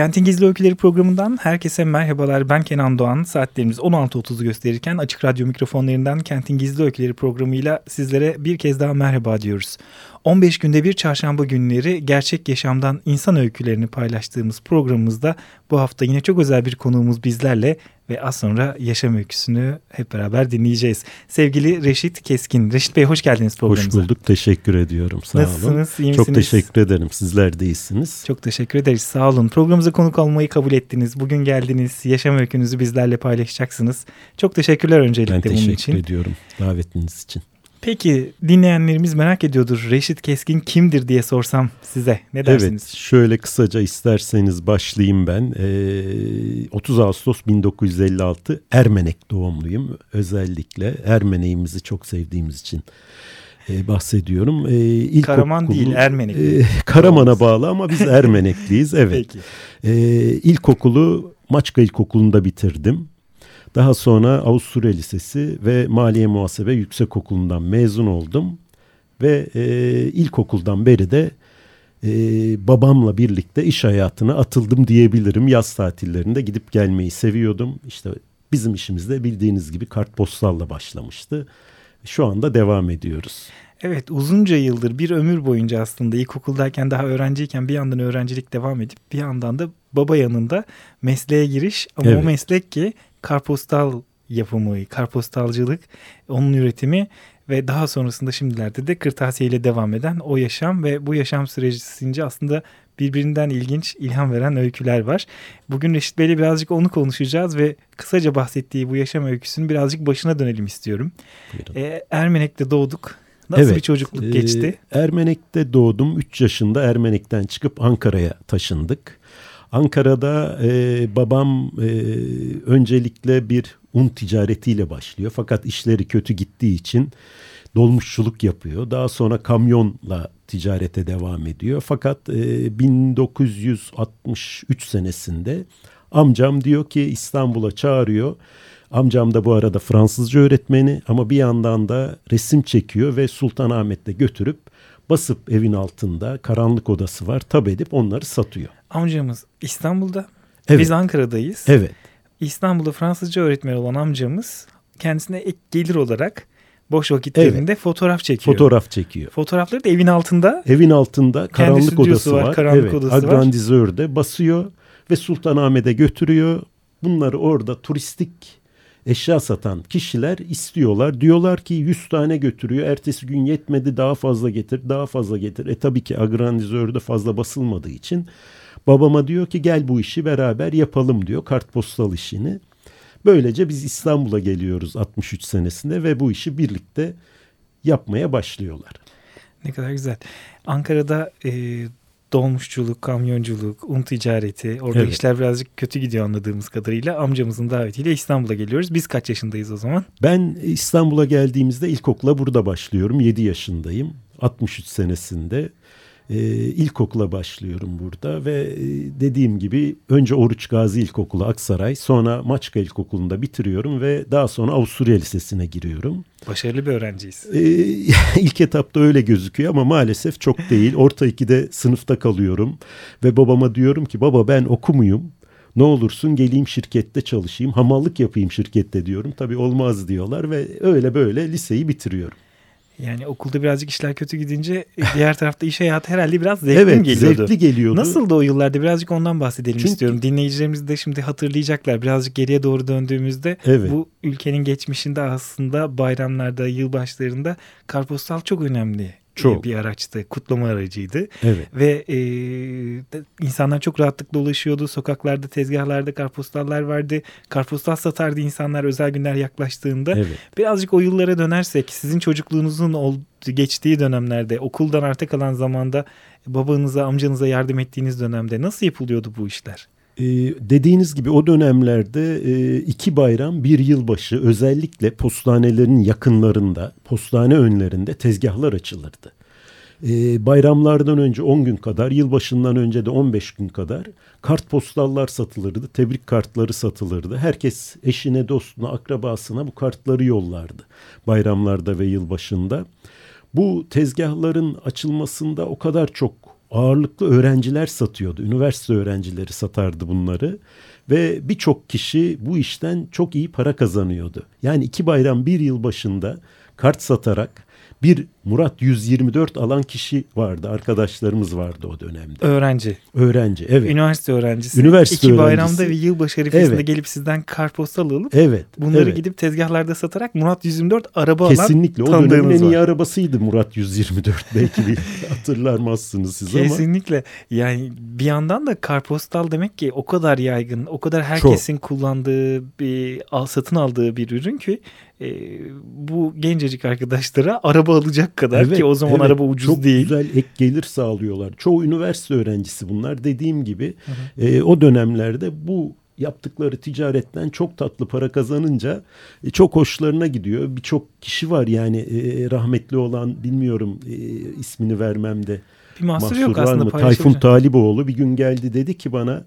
Kentin Gizli Öyküleri programından herkese merhabalar. Ben Kenan Doğan. Saatlerimiz 16.30'u gösterirken Açık Radyo mikrofonlarından Kentin Gizli Öyküleri programıyla sizlere bir kez daha merhaba diyoruz. 15 günde bir çarşamba günleri gerçek yaşamdan insan öykülerini paylaştığımız programımızda bu hafta yine çok özel bir konuğumuz bizlerle ve az sonra yaşam öyküsünü hep beraber dinleyeceğiz. Sevgili Reşit Keskin. Reşit Bey hoş geldiniz programımıza. Hoş bulduk. Teşekkür ediyorum. Sağ Nasılsınız? olun. İyi Çok teşekkür ederim. Sizler de iyisiniz. Çok teşekkür ederiz. Sağ olun. Programımıza konuk olmayı kabul ettiniz. Bugün geldiniz. Yaşam öykünüzü bizlerle paylaşacaksınız. Çok teşekkürler öncelikle Ben bunun teşekkür için. ediyorum davetiniz için. Peki dinleyenlerimiz merak ediyordur. Reşit Keskin kimdir diye sorsam size. Ne dersiniz? Evet, şöyle kısaca isterseniz başlayayım ben. Ee, 30 Ağustos 1956 Ermenek doğumluyum. Özellikle Ermeneğimizi çok sevdiğimiz için e, bahsediyorum. Ee, ilk Karaman okulu- değil, Ermenek. Ee, Karaman'a bağlı ama biz Ermenekliyiz. Evet. Peki. Ee, ilkokulu Maçka İlkokulu'nda bitirdim. Daha sonra Avusturya Lisesi ve Maliye Muhasebe Yüksekokulu'ndan mezun oldum. Ve e, ilkokuldan beri de e, babamla birlikte iş hayatına atıldım diyebilirim. Yaz tatillerinde gidip gelmeyi seviyordum. İşte bizim işimiz de bildiğiniz gibi kartpostalla başlamıştı. Şu anda devam ediyoruz. Evet uzunca yıldır bir ömür boyunca aslında ilkokuldayken daha öğrenciyken bir yandan öğrencilik devam edip bir yandan da baba yanında mesleğe giriş ama o Evet. meslek ki karpostal yapımı, karpostalcılık, onun üretimi ve daha sonrasında şimdilerde de kırtasiye ile devam eden o yaşam ve bu yaşam sürecince aslında birbirinden ilginç, ilham veren öyküler var. Bugün Reşit Bey'le birazcık onu konuşacağız ve kısaca bahsettiği bu yaşam öyküsünün birazcık başına dönelim istiyorum. Buyurun. E, Ermenek'te doğduk. Nasıl Evet, bir çocukluk Ee, geçti? Ermenek'te doğdum. 3 yaşında Ermenek'ten çıkıp Ankara'ya taşındık. Ankara'da e, babam e, öncelikle bir un ticaretiyle başlıyor. Fakat işleri kötü gittiği için dolmuşçuluk yapıyor. Daha sonra kamyonla ticarete devam ediyor. Fakat e, 1963 senesinde amcam diyor ki İstanbul'a çağırıyor. Amcam da bu arada Fransızca öğretmeni ama bir yandan da resim çekiyor ve Sultanahmet'te götürüp basıp evin altında karanlık odası var tab edip onları satıyor. Amcamız İstanbul'da. Evet. Biz Ankara'dayız. Evet. İstanbul'da Fransızca öğretmeni olan amcamız kendisine ek gelir olarak boş vakitlerinde fotoğraf çekiyor. Fotoğraf çekiyor. Fotoğrafları da evin altında. Evin altında karanlık odası var, var. karanlık evet, odası var. agrandizörde basıyor ve Sultanahmet'e götürüyor. Bunları orada turistik eşya satan kişiler istiyorlar. Diyorlar ki 100 tane götürüyor. Ertesi gün yetmedi daha fazla getir, daha fazla getir. E tabii ki agrandizörde fazla basılmadığı için babama diyor ki gel bu işi beraber yapalım diyor. Kartpostal işini. Böylece biz İstanbul'a geliyoruz 63 senesinde ve bu işi birlikte yapmaya başlıyorlar. Ne kadar güzel. Ankara'da e, dolmuşçuluk, kamyonculuk, un ticareti. Orada Evet. işler birazcık kötü gidiyor anladığımız kadarıyla. Amcamızın davetiyle İstanbul'a geliyoruz. Biz kaç yaşındayız o zaman? Ben İstanbul'a geldiğimizde ilkokula burada başlıyorum. 7 yaşındayım. 63 senesinde e, ilkokula başlıyorum burada ve e, dediğim gibi önce Oruç Gazi İlkokulu Aksaray, sonra Maçka İlkokulu'nda bitiriyorum ve daha sonra Avusturya Lisesi'ne giriyorum. Başarılı bir öğrenciyiz. E, ilk etapta öyle gözüküyor ama maalesef çok değil. Orta 2'de sınıfta kalıyorum ve babama diyorum ki baba ben okumuyum. Ne olursun geleyim şirkette çalışayım, hamallık yapayım şirkette diyorum. Tabii olmaz diyorlar ve öyle böyle liseyi bitiriyorum. Yani okulda birazcık işler kötü gidince diğer tarafta iş hayatı herhalde biraz zevkli evet, geliyordu? zevkli geliyordu. Nasıldı o yıllarda? Birazcık ondan bahsedelim Çünkü- istiyorum. Dinleyicilerimiz de şimdi hatırlayacaklar. Birazcık geriye doğru döndüğümüzde Evet. bu ülkenin geçmişinde aslında bayramlarda, yılbaşlarında karpostal çok önemli Çok. bir araçtı. Kutlama aracıydı. Evet. Ve e, insanlar çok rahatlıkla ulaşıyordu. Sokaklarda, tezgahlarda karpostallar vardı. Karpostal satardı insanlar özel günler yaklaştığında. Evet. Birazcık o yıllara dönersek sizin çocukluğunuzun ol- geçtiği dönemlerde okuldan arta kalan zamanda babanıza amcanıza yardım ettiğiniz dönemde nasıl yapılıyordu bu işler? Ee, dediğiniz gibi o dönemlerde e, iki bayram bir yılbaşı özellikle postanelerin yakınlarında postane önlerinde tezgahlar açılırdı. Ee, bayramlardan önce 10 gün kadar yılbaşından önce de 15 gün kadar kartpostallar satılırdı tebrik kartları satılırdı. Herkes eşine dostuna akrabasına bu kartları yollardı bayramlarda ve yılbaşında. Bu tezgahların açılmasında o kadar çok ağırlıklı öğrenciler satıyordu. Üniversite öğrencileri satardı bunları ve birçok kişi bu işten çok iyi para kazanıyordu. Yani iki bayram bir yıl başında kart satarak bir Murat 124 alan kişi vardı. Arkadaşlarımız vardı o dönemde. Öğrenci. Öğrenci evet. Üniversite öğrencisi. Üniversite İki öğrencisi. bayramda ve yılbaşı arifesinde Evet. gelip sizden kartpostal alıp Evet. bunları evet. gidip tezgahlarda satarak Murat 124 araba Kesinlikle o alan dönemin en iyi arabasıydı Murat 124 belki bir hatırlamazsınız siz ama. Kesinlikle. Yani bir yandan da kartpostal demek ki o kadar yaygın, o kadar herkesin kullandığı bir al, satın aldığı bir ürün ki e, bu gencecik arkadaşlara araba alacak kadar ki o zaman evet. araba ucuz Çok değil. güzel ek gelir sağlıyorlar. Çoğu üniversite öğrencisi bunlar. Dediğim gibi e, o dönemlerde bu yaptıkları ticaretten çok tatlı para kazanınca e, çok hoşlarına gidiyor. Birçok kişi var yani e, rahmetli olan bilmiyorum e, ismini vermem de. Bir mahsur Mahsur yok aslında mı? Tayfun Taliboğlu bir gün geldi dedi ki bana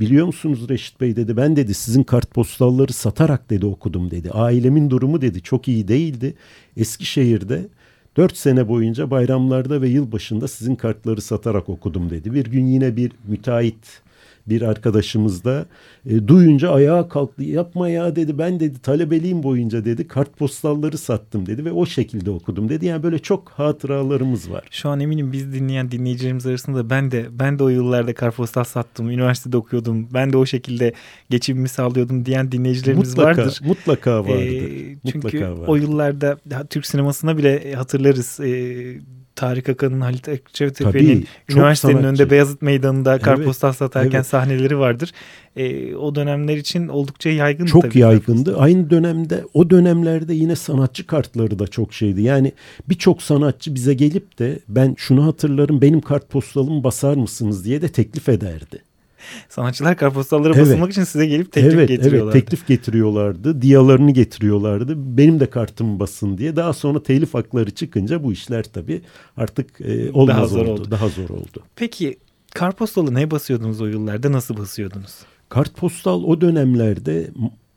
biliyor musunuz Reşit Bey dedi ben dedi sizin kartpostalları satarak dedi okudum dedi. Ailemin durumu dedi çok iyi değildi. Eskişehir'de 4 sene boyunca bayramlarda ve yılbaşında sizin kartları satarak okudum dedi. Bir gün yine bir müteahhit bir arkadaşımız da e, duyunca ayağa kalktı. Yapma ya dedi. Ben dedi talebeliğim boyunca dedi kartpostalları sattım dedi ve o şekilde okudum dedi. Yani böyle çok hatıralarımız var. Şu an eminim biz dinleyen dinleyicilerimiz arasında ben de ben de o yıllarda kartpostal sattım. Üniversitede okuyordum. Ben de o şekilde geçimimi sağlıyordum diyen dinleyicilerimiz mutlaka, vardır. Mutlaka vardır. Ee, çünkü mutlaka vardır. o yıllarda Türk sinemasına bile hatırlarız. Ee, Tarık Akan'ın, Halit Akçatepe'nin üniversitenin sanatçı. önünde Beyazıt Meydanı'nda kartpostal satarken evet. sahneleri vardır. Ee, o dönemler için oldukça yaygın. çok tabii yaygındı. kartpostal. Aynı dönemde o dönemlerde yine sanatçı kartları da çok şeydi. Yani birçok sanatçı bize gelip de ben şunu hatırlarım benim kartpostalımı basar mısınız diye de teklif ederdi. Sanatçılar kartpostalları Evet. basılmak için size gelip teklif evet, getiriyorlar. evet teklif getiriyorlardı. Diyalarını getiriyorlardı. Benim de kartımı basın diye. Daha sonra telif hakları çıkınca bu işler tabii artık e, olmaz Daha zor oldu. oldu. Daha zor oldu. Peki kartpostalı ne basıyordunuz o yıllarda? Nasıl basıyordunuz? Kartpostal o dönemlerde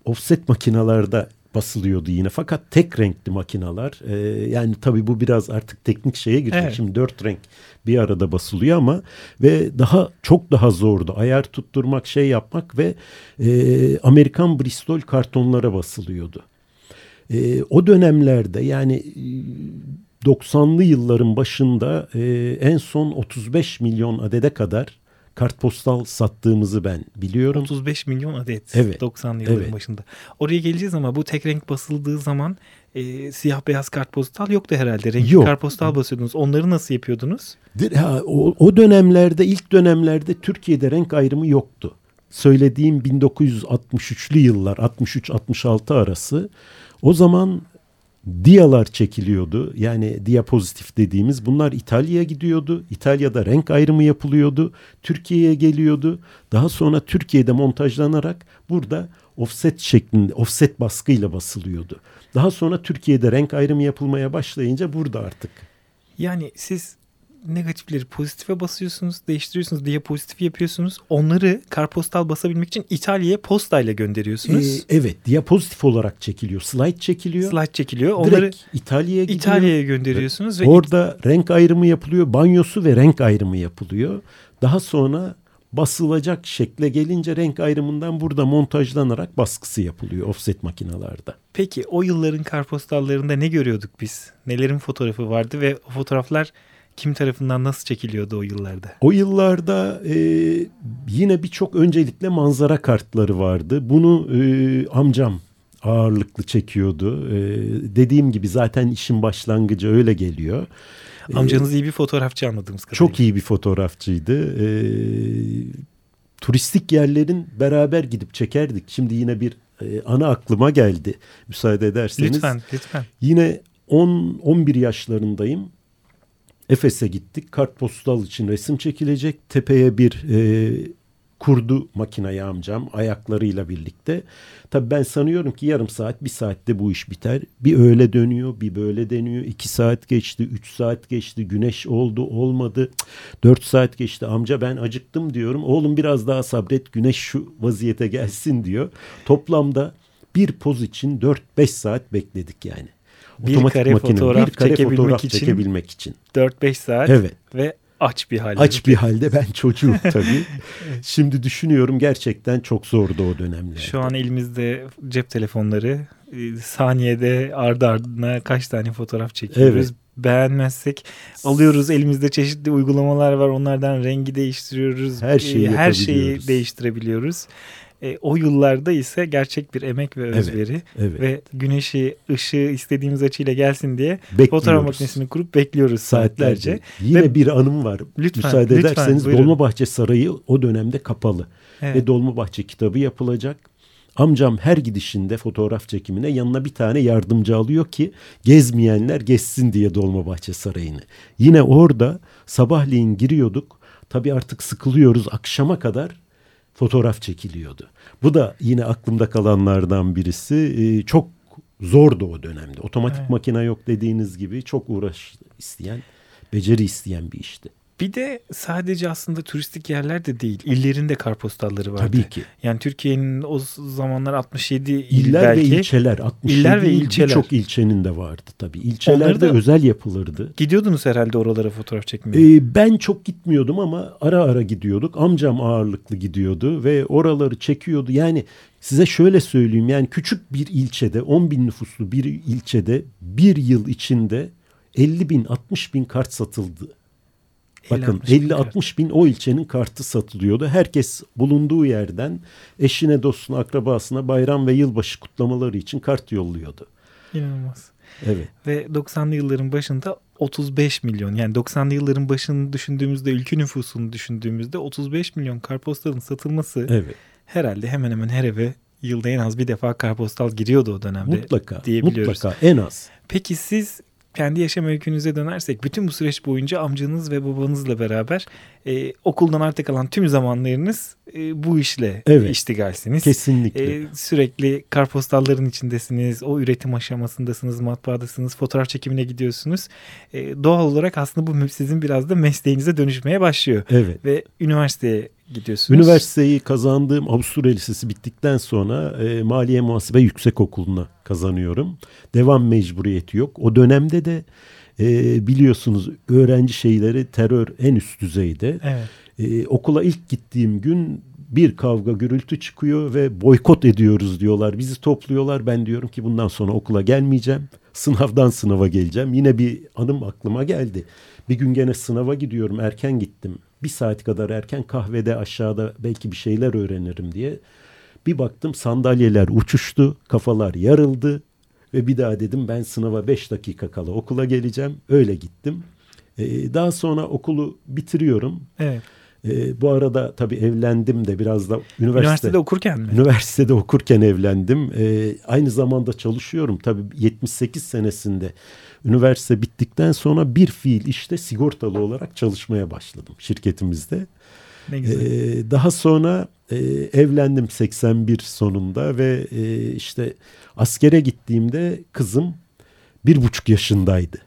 offset makinalarda basılıyordu yine. Fakat tek renkli makinalar. Ee, yani tabii bu biraz artık teknik şeye girecek. Evet. Şimdi dört renk bir arada basılıyor ama ve daha çok daha zordu. Ayar tutturmak, şey yapmak ve e, Amerikan Bristol kartonlara basılıyordu. E, o dönemlerde yani e, 90'lı yılların başında e, en son 35 milyon adede kadar kartpostal sattığımızı ben biliyorum. 35 milyon adet Evet, 90'lı yılların evet. başında. Oraya geleceğiz ama bu tek renk basıldığı zaman e, siyah beyaz kartpostal yoktu herhalde. Renkli Yok. kartpostal basıyordunuz. Onları nasıl yapıyordunuz? Ha, o, o dönemlerde ilk dönemlerde Türkiye'de renk ayrımı yoktu. Söylediğim 1963'lü yıllar 63-66 arası o zaman diyalar çekiliyordu. Yani diapozitif dediğimiz bunlar İtalya'ya gidiyordu. İtalya'da renk ayrımı yapılıyordu. Türkiye'ye geliyordu. Daha sonra Türkiye'de montajlanarak burada offset şeklinde offset baskıyla basılıyordu. Daha sonra Türkiye'de renk ayrımı yapılmaya başlayınca burada artık Yani siz negatifleri pozitife basıyorsunuz, değiştiriyorsunuz, diapozitif yapıyorsunuz. Onları kartpostal basabilmek için İtalya'ya postayla gönderiyorsunuz. Ee, evet diapozitif olarak çekiliyor. Slide çekiliyor. Slide çekiliyor. Onları Direkt İtalya'ya gidiyor. İtalya'ya gönderiyorsunuz ve Orada renk ayrımı yapılıyor. Banyosu ve renk ayrımı yapılıyor. Daha sonra basılacak şekle gelince renk ayrımından burada montajlanarak baskısı yapılıyor offset makinalarda. Peki o yılların kartpostallarında ne görüyorduk biz? Nelerin fotoğrafı vardı ve o fotoğraflar kim tarafından nasıl çekiliyordu o yıllarda? O yıllarda e, yine birçok öncelikle manzara kartları vardı. Bunu e, amcam ağırlıklı çekiyordu. E, dediğim gibi zaten işin başlangıcı öyle geliyor. E, Amcanız iyi bir fotoğrafçı anladığımız kadarıyla. Çok iyi bir fotoğrafçıydı. E, turistik yerlerin beraber gidip çekerdik. Şimdi yine bir e, ana aklıma geldi. Müsaade ederseniz. Lütfen, lütfen. Yine 10-11 yaşlarındayım. Efes'e gittik. Kartpostal için resim çekilecek. Tepeye bir e, kurdu makinayı amcam ayaklarıyla birlikte. Tabii ben sanıyorum ki yarım saat bir saatte bu iş biter. Bir öyle dönüyor bir böyle dönüyor. iki saat geçti üç saat geçti güneş oldu olmadı. Dört saat geçti amca ben acıktım diyorum. Oğlum biraz daha sabret güneş şu vaziyete gelsin diyor. Toplamda bir poz için 4-5 saat bekledik yani. Bir Otomatik kare makine, fotoğraf, bir kare çekebilmek, fotoğraf için, çekebilmek için. 4-5 saat evet. ve aç bir halde. Aç bir halde ben çocuğum tabii. Şimdi düşünüyorum gerçekten çok zordu o dönemler. Şu an elimizde cep telefonları e, saniyede ardı ardına kaç tane fotoğraf çekiyoruz. Evet. Beğenmezsek alıyoruz elimizde çeşitli uygulamalar var onlardan rengi değiştiriyoruz. Her şeyi, her şeyi değiştirebiliyoruz. E, o yıllarda ise gerçek bir emek ve özveri evet, evet. ve güneşi, ışığı istediğimiz açıyla gelsin diye fotoğraf makinesini kurup bekliyoruz saatlerce. saatlerce. Yine ve, bir anım var. Lütfen, Müsaade lütfen, ederseniz buyurun. Dolmabahçe Sarayı o dönemde kapalı. Evet. Ve Dolmabahçe kitabı yapılacak. Amcam her gidişinde fotoğraf çekimine yanına bir tane yardımcı alıyor ki gezmeyenler gezsin diye Dolmabahçe Sarayı'nı. Yine orada sabahleyin giriyorduk. Tabii artık sıkılıyoruz akşama kadar fotoğraf çekiliyordu. Bu da yine aklımda kalanlardan birisi. Ee, çok zordu o dönemde. Otomatik evet. makine yok dediğiniz gibi çok uğraş isteyen, beceri isteyen bir işti. Bir de sadece aslında turistik yerler de değil. İllerin de karpostalları vardı. Tabii ki. Yani Türkiye'nin o zamanlar 67 il İller belki. ve ilçeler. 67 İller ve ilçeler. Birçok ilçenin de vardı tabii. İlçelerde özel yapılırdı. Gidiyordunuz herhalde oralara fotoğraf çekmeye. Ee, ben çok gitmiyordum ama ara ara gidiyorduk. Amcam ağırlıklı gidiyordu ve oraları çekiyordu. Yani size şöyle söyleyeyim. Yani küçük bir ilçede 10 bin nüfuslu bir ilçede bir yıl içinde 50 bin 60 bin kart satıldı Bakın 50-60 bin o ilçenin kartı satılıyordu. Herkes bulunduğu yerden eşine, dostuna, akrabasına bayram ve yılbaşı kutlamaları için kart yolluyordu. İnanılmaz. Evet. Ve 90'lı yılların başında 35 milyon yani 90'lı yılların başını düşündüğümüzde ülke nüfusunu düşündüğümüzde 35 milyon karpostalın satılması evet. herhalde hemen hemen her eve yılda en az bir defa karpostal giriyordu o dönemde mutlaka, diyebiliyoruz. Mutlaka en az. Peki siz kendi yaşam öykünüze dönersek bütün bu süreç boyunca amcanız ve babanızla beraber e, okuldan artık kalan tüm zamanlarınız e, bu işle evet, iştigalsiniz. Kesinlikle. E, sürekli karpostalların içindesiniz, o üretim aşamasındasınız, matbaadasınız, fotoğraf çekimine gidiyorsunuz. E, doğal olarak aslında bu sizin biraz da mesleğinize dönüşmeye başlıyor. Evet. Ve üniversiteye gidiyorsunuz. Üniversiteyi kazandığım Avusturya Lisesi bittikten sonra e, Maliye Muhasebe Yüksekokulu'na kazanıyorum. Devam mecburiyeti yok. O dönemde de e, biliyorsunuz öğrenci şeyleri terör en üst düzeyde. Evet. E, okula ilk gittiğim gün bir kavga gürültü çıkıyor ve boykot ediyoruz diyorlar. Bizi topluyorlar. Ben diyorum ki bundan sonra okula gelmeyeceğim. Sınavdan sınava geleceğim. Yine bir anım aklıma geldi. Bir gün gene sınava gidiyorum. Erken gittim. Bir saat kadar erken kahvede aşağıda belki bir şeyler öğrenirim diye. Bir baktım sandalyeler uçuştu. Kafalar yarıldı. Ve bir daha dedim ben sınava beş dakika kala okula geleceğim. Öyle gittim. Ee, daha sonra okulu bitiriyorum. Evet. E, bu arada tabii evlendim de biraz da üniversite, üniversitede okurken mi? Üniversitede okurken evlendim. E, aynı zamanda çalışıyorum tabii 78 senesinde üniversite bittikten sonra bir fiil işte sigortalı olarak çalışmaya başladım şirketimizde. Ne güzel. E, daha sonra e, evlendim 81 sonunda ve e, işte askere gittiğimde kızım bir buçuk yaşındaydı.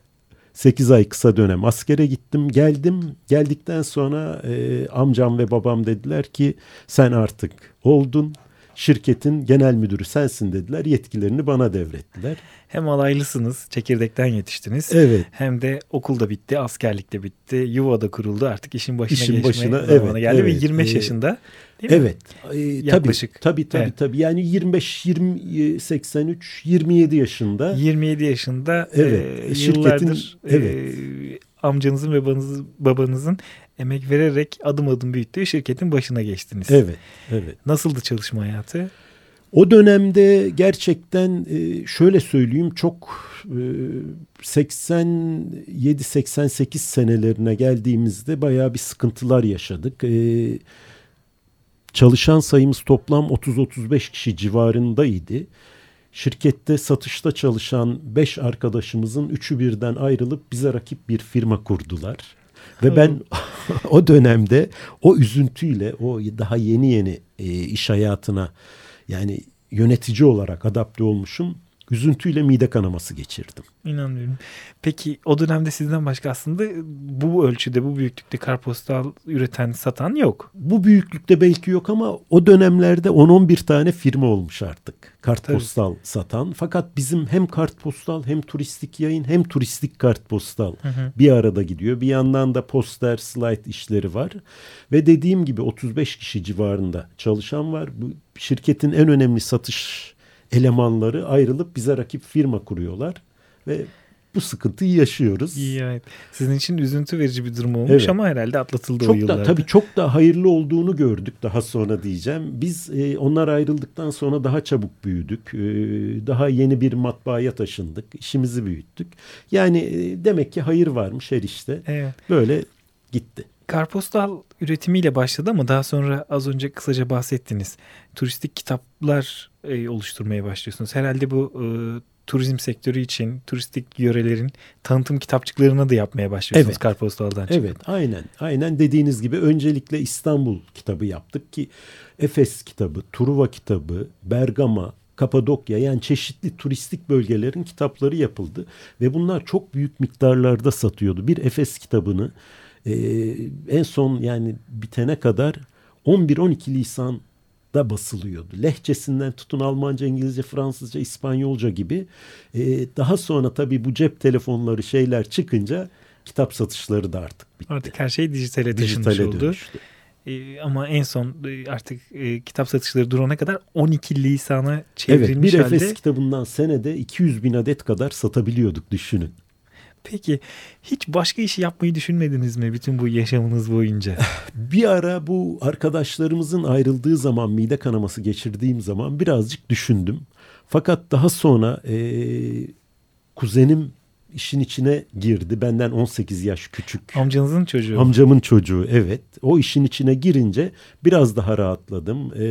8 ay kısa dönem askere gittim geldim geldikten sonra e, amcam ve babam dediler ki sen artık oldun şirketin genel müdürü sensin dediler yetkilerini bana devrettiler. Hem alaylısınız çekirdekten yetiştiniz evet. hem de okulda bitti askerlik de bitti yuva da kuruldu artık işin başına işin geçme başına, evet, geldi evet, ve 25 e, yaşında Değil evet. Mi? Ee, Yaklaşık. Tabii tabii evet. tabii. Yani 25 20 83 27 yaşında. 27 yaşında evet. E, şirketin yıllardır, evet. E, amcanızın ve babanızın, babanızın emek vererek adım adım büyüttüğü şirketin başına geçtiniz. Evet. Evet. Nasıldı çalışma hayatı? O dönemde gerçekten e, şöyle söyleyeyim çok 87-88 e, senelerine geldiğimizde bayağı bir sıkıntılar yaşadık. E, çalışan sayımız toplam 30-35 kişi civarındaydı. Şirkette satışta çalışan beş arkadaşımızın üçü birden ayrılıp bize rakip bir firma kurdular. Ve ben o dönemde o üzüntüyle o daha yeni yeni e, iş hayatına yani yönetici olarak adapte olmuşum üzüntüyle mide kanaması geçirdim. İnanmıyorum. Peki o dönemde sizden başka aslında bu ölçüde, bu büyüklükte kartpostal üreten, satan yok. Bu büyüklükte belki yok ama o dönemlerde 10-11 tane firma olmuş artık. Kartpostal Tabii. satan. Fakat bizim hem kartpostal hem turistik yayın hem turistik kartpostal hı hı. bir arada gidiyor. Bir yandan da poster, slide işleri var. Ve dediğim gibi 35 kişi civarında çalışan var. Bu şirketin en önemli satış elemanları ayrılıp bize rakip firma kuruyorlar ve bu sıkıntıyı yaşıyoruz. İyi evet. Sizin için üzüntü verici bir durum olmuş evet. ama herhalde atlatıldı çok o yıllarda. Da, tabii çok da hayırlı olduğunu gördük daha sonra diyeceğim. Biz e, onlar ayrıldıktan sonra daha çabuk büyüdük. E, daha yeni bir matbaaya taşındık. İşimizi büyüttük. Yani e, demek ki hayır varmış her işte. Evet. Böyle gitti. Karpostal üretimiyle başladı ama daha sonra az önce kısaca bahsettiniz. Turistik kitaplar e, oluşturmaya başlıyorsunuz. Herhalde bu e, turizm sektörü için turistik yörelerin tanıtım kitapçıklarını da yapmaya başlıyorsunuz evet. karpostaldan çıkıp. Evet aynen aynen dediğiniz gibi öncelikle İstanbul kitabı yaptık ki Efes kitabı, Truva kitabı, Bergama, Kapadokya yani çeşitli turistik bölgelerin kitapları yapıldı ve bunlar çok büyük miktarlarda satıyordu. Bir Efes kitabını e, en son yani bitene kadar 11-12 lisan da basılıyordu. Lehçesinden tutun Almanca, İngilizce, Fransızca, İspanyolca gibi. E, daha sonra tabii bu cep telefonları şeyler çıkınca kitap satışları da artık bitti. Artık her şey dijitale, dijitale oldu. Dönüştü. E, ama en son e, artık e, kitap satışları durana kadar 12 lisana çevrilmiş evet, bir Efes halde. kitabından senede 200 bin adet kadar satabiliyorduk düşünün. Peki hiç başka işi yapmayı düşünmediniz mi bütün bu yaşamınız boyunca? Bir ara bu arkadaşlarımızın ayrıldığı zaman mide kanaması geçirdiğim zaman birazcık düşündüm. Fakat daha sonra e, kuzenim işin içine girdi. Benden 18 yaş küçük. Amcanızın çocuğu. Amcamın çocuğu evet. O işin içine girince biraz daha rahatladım. Ee,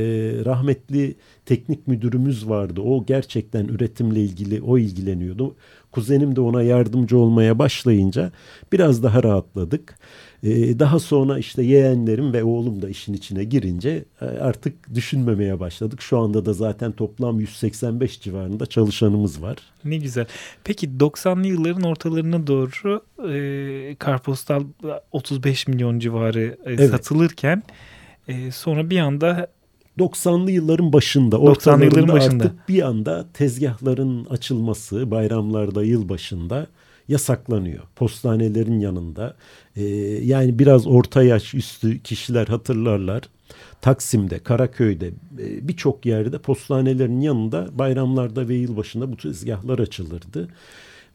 rahmetli teknik müdürümüz vardı. O gerçekten üretimle ilgili o ilgileniyordu. Kuzenim de ona yardımcı olmaya başlayınca biraz daha rahatladık. Ee, daha sonra işte yeğenlerim ve oğlum da işin içine girince e, artık düşünmemeye başladık. Şu anda da zaten toplam 185 civarında çalışanımız var. Ne güzel. Peki 90'lı yılların ortalarına doğru e, karpostal 35 milyon civarı e, evet. satılırken e, sonra bir anda 90'lı yılların başında, 90'lı yılların başında artık bir anda tezgahların açılması bayramlarda, yılbaşında yasaklanıyor. Postanelerin yanında. E, yani biraz orta yaş üstü kişiler hatırlarlar. Taksim'de, Karaköy'de e, birçok yerde postanelerin yanında bayramlarda ve yılbaşında bu tezgahlar açılırdı.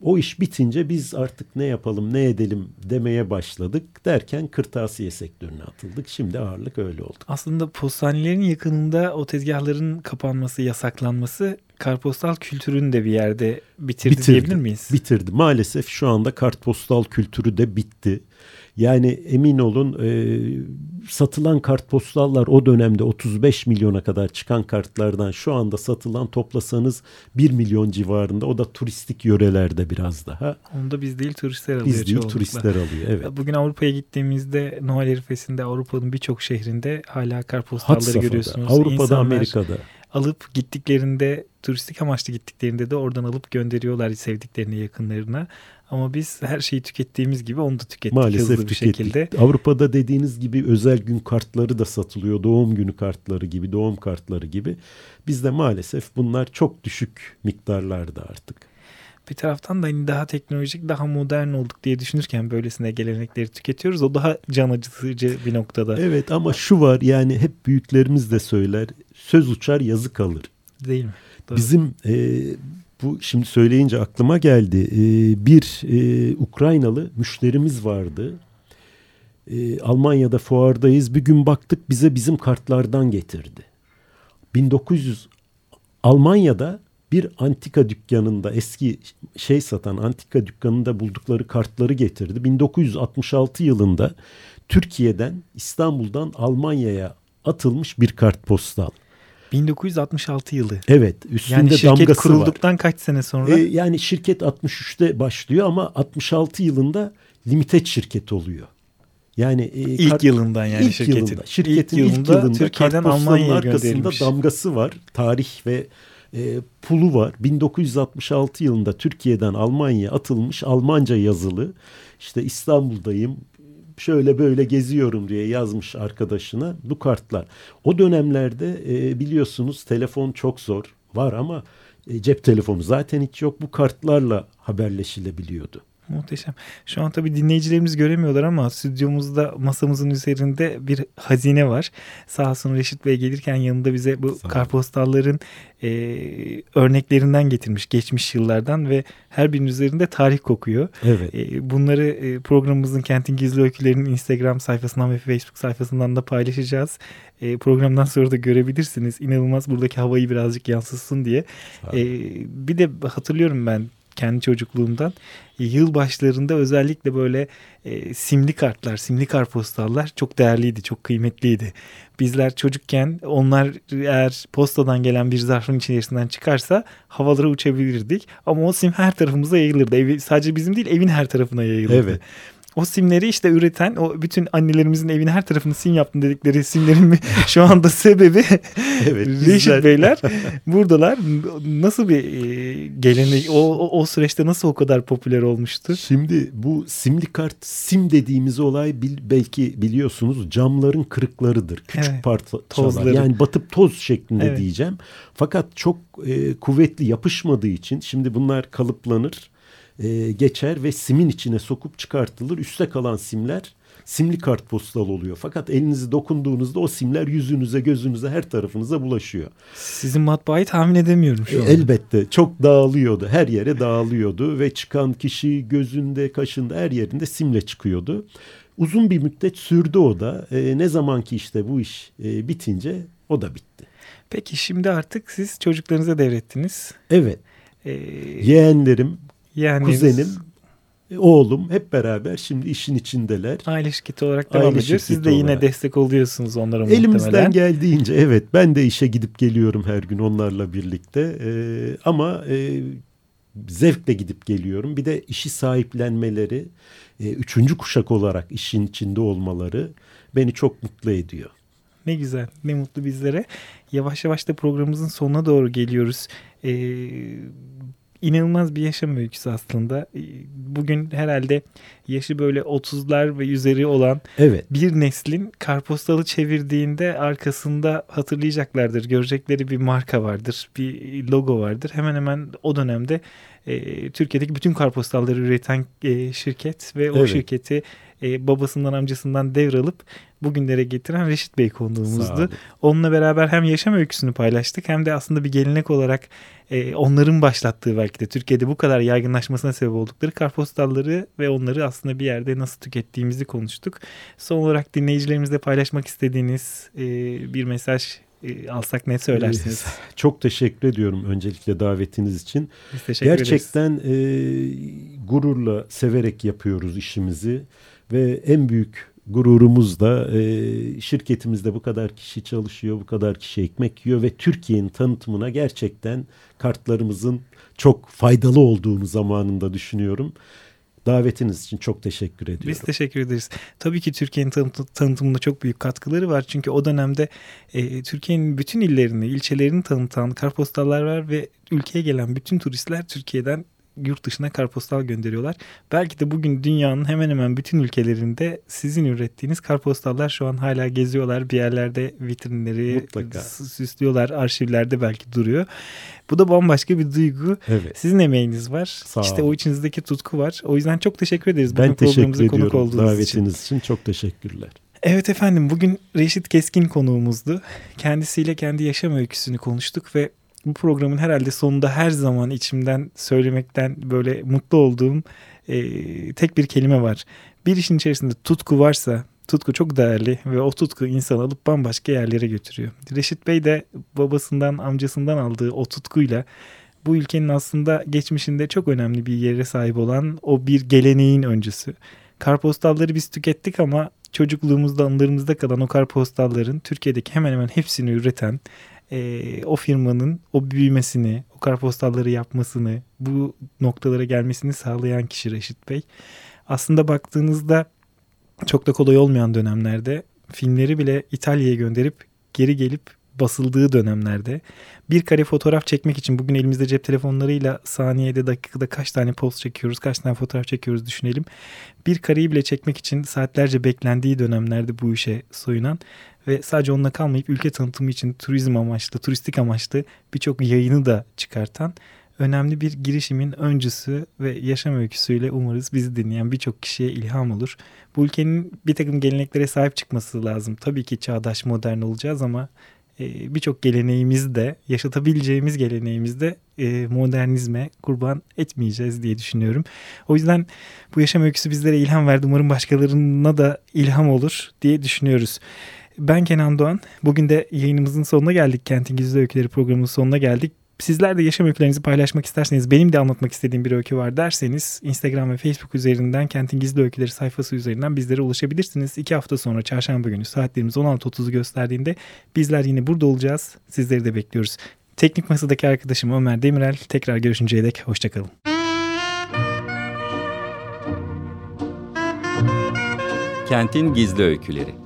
O iş bitince biz artık ne yapalım ne edelim demeye başladık derken kırtasiye sektörüne atıldık. Şimdi ağırlık öyle oldu. Aslında postanelerin yakınında o tezgahların kapanması, yasaklanması kartpostal kültürünü de bir yerde bitirdi, bitirdi diyebilir miyiz? Bitirdi. Maalesef şu anda kartpostal kültürü de bitti. Yani emin olun e, satılan kartpostallar o dönemde 35 milyona kadar çıkan kartlardan şu anda satılan toplasanız 1 milyon civarında. O da turistik yörelerde biraz daha. Onu da biz değil turistler alıyor. Biz değil turistler alıyor evet. Bugün Avrupa'ya gittiğimizde Noel Arifesi'nde Avrupa'nın birçok şehrinde hala kartpostalları görüyorsunuz. Avrupa'da İnsanlar Amerika'da alıp gittiklerinde turistik amaçlı gittiklerinde de oradan alıp gönderiyorlar sevdiklerine yakınlarına. Ama biz her şeyi tükettiğimiz gibi onu da tükettik Maalesef hızlı bir tükettik. şekilde. Avrupa'da dediğiniz gibi özel gün kartları da satılıyor. Doğum günü kartları gibi, doğum kartları gibi. Bizde maalesef bunlar çok düşük miktarlarda artık. Bir taraftan da hani daha teknolojik, daha modern olduk diye düşünürken böylesine gelenekleri tüketiyoruz. O daha can acıtıcı bir noktada. Evet ama şu var yani hep büyüklerimiz de söyler. Söz uçar yazı kalır. Değil mi? Doğru. Bizim e, bu şimdi söyleyince aklıma geldi. Ee, bir e, Ukraynalı müşterimiz vardı. Ee, Almanya'da fuardayız. Bir gün baktık bize bizim kartlardan getirdi. 1900 Almanya'da bir antika dükkanında eski şey satan antika dükkanında buldukları kartları getirdi. 1966 yılında Türkiye'den İstanbul'dan Almanya'ya atılmış bir kartpostal. 1966 yılı. Evet üstünde yani şirket damgası kurulduktan var. kaç sene sonra? Ee, yani şirket 63'te başlıyor ama 66 yılında limited şirket oluyor. Yani e, ilk yılından yani ilk şirketin. Yılında, şirketin ilk yılında, yılında Türkiye'den Almanya'ya arkasında damgası var. Tarih ve e, pulu var. 1966 yılında Türkiye'den Almanya'ya atılmış Almanca yazılı. İşte İstanbul'dayım şöyle böyle geziyorum diye yazmış arkadaşına bu kartlar. O dönemlerde e, biliyorsunuz telefon çok zor var ama e, cep telefonu zaten hiç yok. Bu kartlarla haberleşilebiliyordu. Muhteşem. Şu an tabii dinleyicilerimiz göremiyorlar ama stüdyomuzda masamızın üzerinde bir hazine var. Sağ olsun Reşit Bey gelirken yanında bize bu karpostalların e, örneklerinden getirmiş geçmiş yıllardan ve her birinin üzerinde tarih kokuyor. Evet. E, bunları e, programımızın Kentin Gizli Öykülerinin Instagram sayfasından ve Facebook sayfasından da paylaşacağız. E, programdan sonra da görebilirsiniz. İnanılmaz buradaki havayı birazcık yansıtsın diye. E, bir de hatırlıyorum ben kendi çocukluğumdan yıl başlarında özellikle böyle e, simli kartlar, simli kartpostallar çok değerliydi, çok kıymetliydi. Bizler çocukken onlar eğer postadan gelen bir zarfın içerisinden çıkarsa havalara uçabilirdik. Ama o sim her tarafımıza yayılırdı. Evi, sadece bizim değil evin her tarafına yayılırdı. Evet. O simleri işte üreten o bütün annelerimizin evine her tarafını sim yaptım dedikleri simlerin şu anda sebebi evet, Reşit Beyler buradalar. Nasıl bir e, gelenek o, o, o süreçte nasıl o kadar popüler olmuştu? Şimdi bu simli kart sim dediğimiz olay bil, belki biliyorsunuz camların kırıklarıdır. Küçük Evet, parçalar yani batıp toz şeklinde Evet. diyeceğim. Fakat çok e, kuvvetli yapışmadığı için şimdi bunlar kalıplanır e, geçer ve simin içine sokup çıkartılır. Üste kalan simler simli kartpostal oluyor. Fakat elinizi dokunduğunuzda o simler yüzünüze, gözünüze, her tarafınıza bulaşıyor. Sizin matbaayı tahmin edemiyorum şu E, an. elbette çok dağılıyordu. Her yere dağılıyordu ve çıkan kişi gözünde, kaşında, her yerinde simle çıkıyordu. Uzun bir müddet sürdü o da. E, ne zaman ki işte bu iş e, bitince o da bitti. Peki şimdi artık siz çocuklarınıza devrettiniz. Evet. Ee, Yeğenlerim, yani kuzenim, oğlum hep beraber şimdi işin içindeler. aile şirketi olarak devam Aile ediyor. Siz de yine olarak. destek oluyorsunuz onlara Elimizden muhtemelen. geldiğince evet ben de işe gidip geliyorum her gün onlarla birlikte E, ama e, zevkle gidip geliyorum. Bir de işi sahiplenmeleri, e, üçüncü kuşak olarak işin içinde olmaları beni çok mutlu ediyor. Ne güzel, ne mutlu bizlere. Yavaş yavaş da programımızın sonuna doğru geliyoruz. Ee, inanılmaz bir yaşam öyküsü aslında. Ee, Bugün herhalde yaşı böyle 30'lar ve üzeri olan Evet, bir neslin karpostalı çevirdiğinde arkasında hatırlayacaklardır. Görecekleri bir marka vardır, bir logo vardır. Hemen hemen o dönemde e, Türkiye'deki bütün karpostalları üreten e, şirket ve o Evet. şirketi e, babasından amcasından devralıp bugünlere getiren Reşit Bey konuğumuzdu. Onunla beraber hem yaşam öyküsünü paylaştık hem de aslında bir gelenek olarak e, onların başlattığı belki de Türkiye'de bu kadar yaygınlaşmasına sebep oldukları karpostalları ve onları aslında bir yerde nasıl tükettiğimizi konuştuk. Son olarak dinleyicilerimizle paylaşmak istediğiniz e, bir mesaj e, alsak ne söylersiniz? Çok teşekkür ediyorum öncelikle davetiniz için. Biz teşekkür ederiz. Gerçekten e, gururla, severek yapıyoruz işimizi ve en büyük gururumuz da e, şirketimizde bu kadar kişi çalışıyor, bu kadar kişi ekmek yiyor ve Türkiye'nin tanıtımına gerçekten kartlarımızın çok faydalı olduğunu zamanında düşünüyorum. Davetiniz için çok teşekkür ediyorum. Biz teşekkür ederiz. Tabii ki Türkiye'nin tanıt- tanıtımında çok büyük katkıları var. Çünkü o dönemde e, Türkiye'nin bütün illerini, ilçelerini tanıtan karpostallar var ve ülkeye gelen bütün turistler Türkiye'den yurt dışına karpostal gönderiyorlar. Belki de bugün dünyanın hemen hemen bütün ülkelerinde sizin ürettiğiniz karpostallar şu an hala geziyorlar. Bir yerlerde vitrinleri Mutlaka. süslüyorlar. Arşivlerde belki duruyor. Bu da bambaşka bir duygu. Evet. Sizin emeğiniz var. Sağ işte olun. o içinizdeki tutku var. O yüzden çok teşekkür ederiz. Bugün Ben teşekkür programımıza konuk ediyorum olduğunuz için. davetiniz için. Çok teşekkürler. Evet efendim bugün Reşit Keskin konuğumuzdu. Kendisiyle kendi yaşam öyküsünü konuştuk ve bu programın herhalde sonunda her zaman içimden söylemekten böyle mutlu olduğum e, tek bir kelime var. Bir işin içerisinde tutku varsa tutku çok değerli ve o tutku insanı alıp bambaşka yerlere götürüyor. Reşit Bey de babasından amcasından aldığı o tutkuyla bu ülkenin aslında geçmişinde çok önemli bir yere sahip olan o bir geleneğin öncüsü. Karpostalları biz tükettik ama çocukluğumuzda anılarımızda kalan o karpostalların Türkiye'deki hemen hemen hepsini üreten e, o firmanın o büyümesini, o karpostalları yapmasını, bu noktalara gelmesini sağlayan kişi Reşit Bey. Aslında baktığınızda çok da kolay olmayan dönemlerde filmleri bile İtalya'ya gönderip geri gelip basıldığı dönemlerde bir kare fotoğraf çekmek için bugün elimizde cep telefonlarıyla saniyede dakikada kaç tane post çekiyoruz kaç tane fotoğraf çekiyoruz düşünelim. Bir kareyi bile çekmek için saatlerce beklendiği dönemlerde bu işe soyunan ve sadece onunla kalmayıp ülke tanıtımı için turizm amaçlı, turistik amaçlı birçok yayını da çıkartan önemli bir girişimin öncüsü ve yaşam öyküsüyle umarız bizi dinleyen birçok kişiye ilham olur. Bu ülkenin bir takım geleneklere sahip çıkması lazım. Tabii ki çağdaş modern olacağız ama e, birçok geleneğimizde yaşatabileceğimiz geleneğimizde e, modernizme kurban etmeyeceğiz diye düşünüyorum. O yüzden bu yaşam öyküsü bizlere ilham verdi. Umarım başkalarına da ilham olur diye düşünüyoruz. Ben Kenan Doğan. Bugün de yayınımızın sonuna geldik. Kentin Gizli Öyküleri programının sonuna geldik. Sizler de yaşam öykülerinizi paylaşmak isterseniz, benim de anlatmak istediğim bir öykü var derseniz Instagram ve Facebook üzerinden Kentin Gizli Öyküleri sayfası üzerinden bizlere ulaşabilirsiniz. İki hafta sonra çarşamba günü saatlerimiz 16.30'u gösterdiğinde bizler yine burada olacağız. Sizleri de bekliyoruz. Teknik masadaki arkadaşım Ömer Demirel. Tekrar görüşünceye dek hoşçakalın. Kentin Gizli Öyküleri